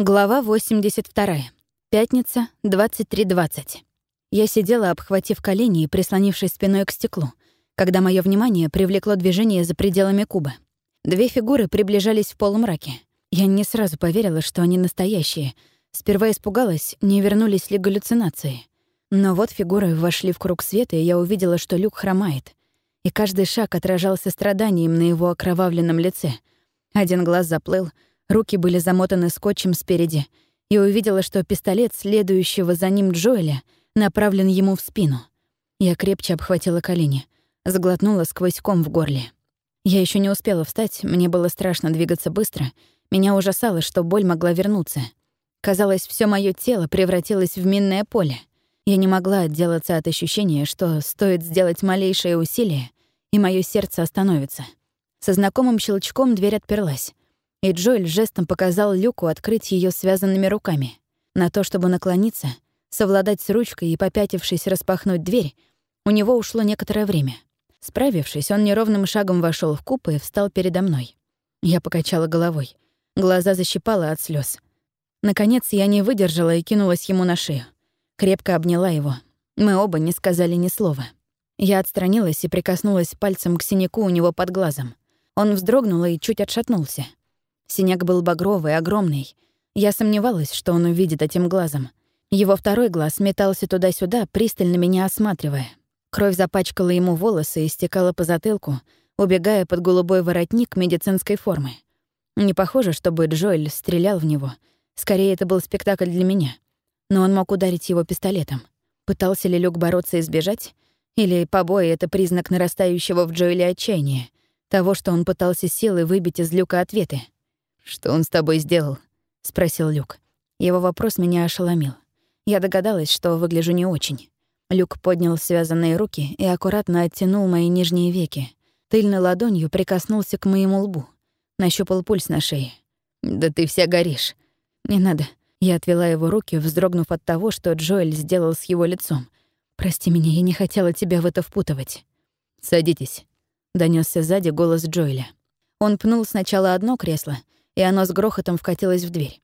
Глава 82. Пятница, 23.20. Я сидела, обхватив колени и прислонившись спиной к стеклу, когда мое внимание привлекло движение за пределами куба. Две фигуры приближались в полумраке. Я не сразу поверила, что они настоящие. Сперва испугалась, не вернулись ли галлюцинации. Но вот фигуры вошли в круг света, и я увидела, что Люк хромает. И каждый шаг отражался страданием на его окровавленном лице. Один глаз заплыл — Руки были замотаны скотчем спереди, и увидела, что пистолет следующего за ним Джоэля направлен ему в спину. Я крепче обхватила колени, сглотнула сквозь ком в горле. Я еще не успела встать, мне было страшно двигаться быстро, меня ужасало, что боль могла вернуться. Казалось, все мое тело превратилось в минное поле. Я не могла отделаться от ощущения, что стоит сделать малейшее усилие, и мое сердце остановится. Со знакомым щелчком дверь отперлась и Джоэль жестом показал Люку открыть ее связанными руками. На то, чтобы наклониться, совладать с ручкой и, попятившись, распахнуть дверь, у него ушло некоторое время. Справившись, он неровным шагом вошел в куб и встал передо мной. Я покачала головой. Глаза защипала от слез. Наконец, я не выдержала и кинулась ему на шею. Крепко обняла его. Мы оба не сказали ни слова. Я отстранилась и прикоснулась пальцем к синяку у него под глазом. Он вздрогнул и чуть отшатнулся. Синяк был багровый, огромный. Я сомневалась, что он увидит этим глазом. Его второй глаз метался туда-сюда, пристально меня осматривая. Кровь запачкала ему волосы и стекала по затылку, убегая под голубой воротник медицинской формы. Не похоже, чтобы Джоэль стрелял в него. Скорее, это был спектакль для меня. Но он мог ударить его пистолетом. Пытался ли Люк бороться и сбежать? Или побои — это признак нарастающего в Джоэле отчаяния, того, что он пытался силой выбить из Люка ответы? «Что он с тобой сделал?» — спросил Люк. Его вопрос меня ошеломил. Я догадалась, что выгляжу не очень. Люк поднял связанные руки и аккуратно оттянул мои нижние веки. Тыльной ладонью прикоснулся к моему лбу. Нащупал пульс на шее. «Да ты вся горишь». «Не надо». Я отвела его руки, вздрогнув от того, что Джоэль сделал с его лицом. «Прости меня, я не хотела тебя в это впутывать». «Садитесь», — донесся сзади голос Джоэля. Он пнул сначала одно кресло, и оно с грохотом вкатилось в дверь.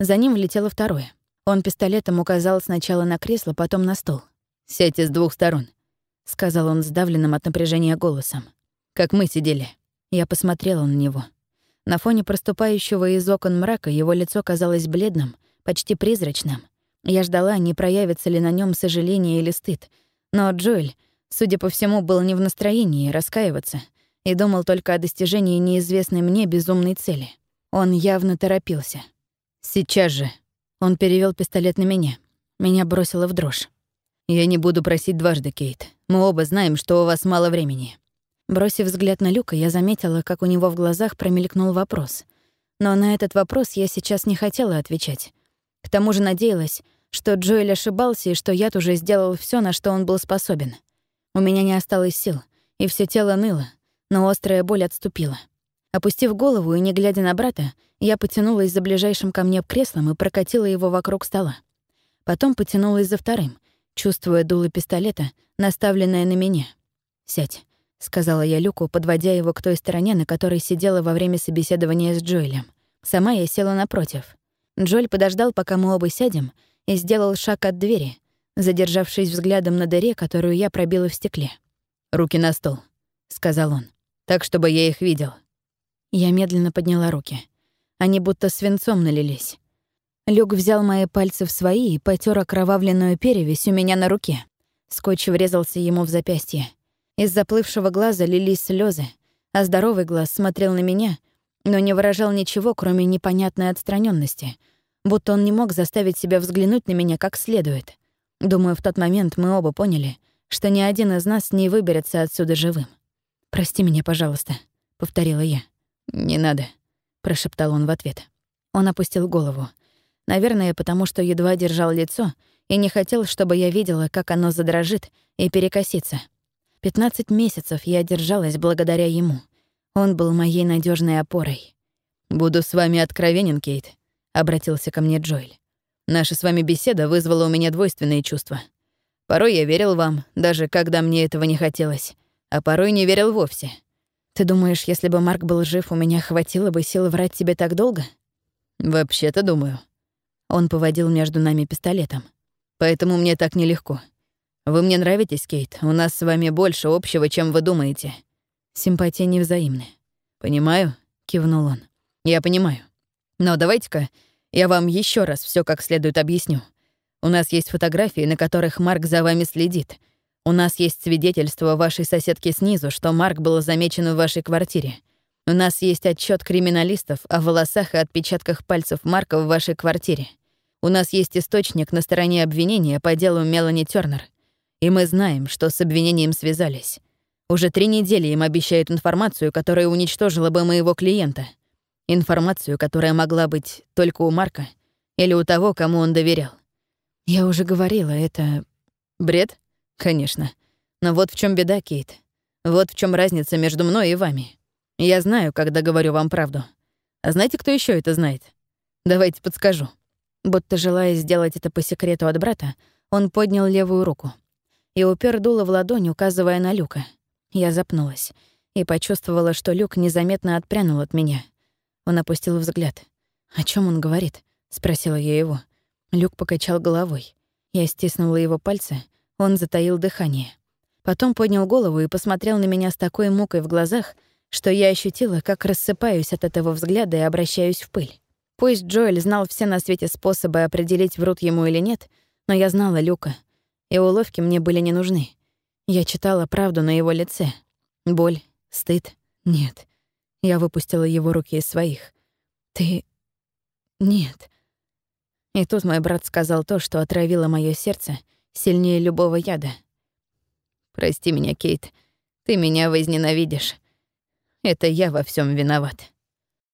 За ним влетело второе. Он пистолетом указал сначала на кресло, потом на стол. «Сядьте с двух сторон», — сказал он сдавленным от напряжения голосом. «Как мы сидели». Я посмотрела на него. На фоне проступающего из окон мрака его лицо казалось бледным, почти призрачным. Я ждала, не проявится ли на нем сожаление или стыд. Но Джоэль, судя по всему, был не в настроении раскаиваться и думал только о достижении неизвестной мне безумной цели — он явно торопился. «Сейчас же». Он перевел пистолет на меня. Меня бросило в дрожь. «Я не буду просить дважды, Кейт. Мы оба знаем, что у вас мало времени». Бросив взгляд на Люка, я заметила, как у него в глазах промелькнул вопрос. Но на этот вопрос я сейчас не хотела отвечать. К тому же надеялась, что Джоэль ошибался и что яд уже сделал все, на что он был способен. У меня не осталось сил, и все тело ныло, но острая боль отступила. Опустив голову и не глядя на брата, я потянулась за ближайшим ко мне креслом и прокатила его вокруг стола. Потом потянулась за вторым, чувствуя дуло пистолета, наставленное на меня. «Сядь», — сказала я Люку, подводя его к той стороне, на которой сидела во время собеседования с Джоэлем. Сама я села напротив. Джоэль подождал, пока мы оба сядем, и сделал шаг от двери, задержавшись взглядом на дыре, которую я пробила в стекле. «Руки на стол», — сказал он, — «так, чтобы я их видел». Я медленно подняла руки. Они будто свинцом налились. Люк взял мои пальцы в свои и потер окровавленную перевязь у меня на руке. Скотч врезался ему в запястье. Из заплывшего глаза лились слезы, а здоровый глаз смотрел на меня, но не выражал ничего, кроме непонятной отстраненности, будто он не мог заставить себя взглянуть на меня как следует. Думаю, в тот момент мы оба поняли, что ни один из нас не выберется отсюда живым. «Прости меня, пожалуйста», — повторила я. «Не надо», — прошептал он в ответ. Он опустил голову. Наверное, потому что едва держал лицо и не хотел, чтобы я видела, как оно задрожит и перекосится. Пятнадцать месяцев я держалась благодаря ему. Он был моей надежной опорой. «Буду с вами откровенен, Кейт», — обратился ко мне Джоэль. «Наша с вами беседа вызвала у меня двойственные чувства. Порой я верил вам, даже когда мне этого не хотелось, а порой не верил вовсе. Ты думаешь, если бы Марк был жив, у меня хватило бы сил врать тебе так долго? Вообще-то думаю, Он поводил между нами пистолетом. «Поэтому мне так нелегко. Вы мне нравитесь, Кейт. У нас с вами больше общего, чем вы думаете. Симпатии невзаимны. Понимаю?» — кивнул он. «Я понимаю. Но давайте-ка я вам еще раз все как следует объясню. У нас есть фотографии, на которых Марк за вами следит. У нас есть свидетельство вашей соседки снизу, что Марк был замечен в вашей квартире. У нас есть отчет криминалистов о волосах и отпечатках пальцев Марка в вашей квартире. У нас есть источник на стороне обвинения по делу Мелани Тёрнер. И мы знаем, что с обвинением связались. Уже три недели им обещают информацию, которая уничтожила бы моего клиента. Информацию, которая могла быть только у Марка или у того, кому он доверял. Я уже говорила, это... Бред? Конечно. Но вот в чем беда, Кейт. Вот в чем разница между мной и вами. Я знаю, когда говорю вам правду. А знаете, кто еще это знает? Давайте подскажу. Будто желая сделать это по секрету от брата, он поднял левую руку и упер дуло в ладонь, указывая на Люка. Я запнулась и почувствовала, что Люк незаметно отпрянул от меня. Он опустил взгляд. «О чем он говорит?» — спросила я его. Люк покачал головой. Я стиснула его пальцы, он затаил дыхание. Потом поднял голову и посмотрел на меня с такой мукой в глазах, что я ощутила, как рассыпаюсь от этого взгляда и обращаюсь в пыль. Пусть Джоэль знал все на свете способы определить, врут ему или нет, но я знала Люка, и уловки мне были не нужны. Я читала правду на его лице. Боль, стыд. Нет. Я выпустила его руки из своих. «Ты... нет». И тут мой брат сказал то, что отравило мое сердце сильнее любого яда. «Прости меня, Кейт, ты меня возненавидишь. Это я во всем виноват».